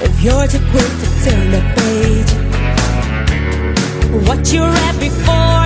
If You're too quick to turn the page. What you read before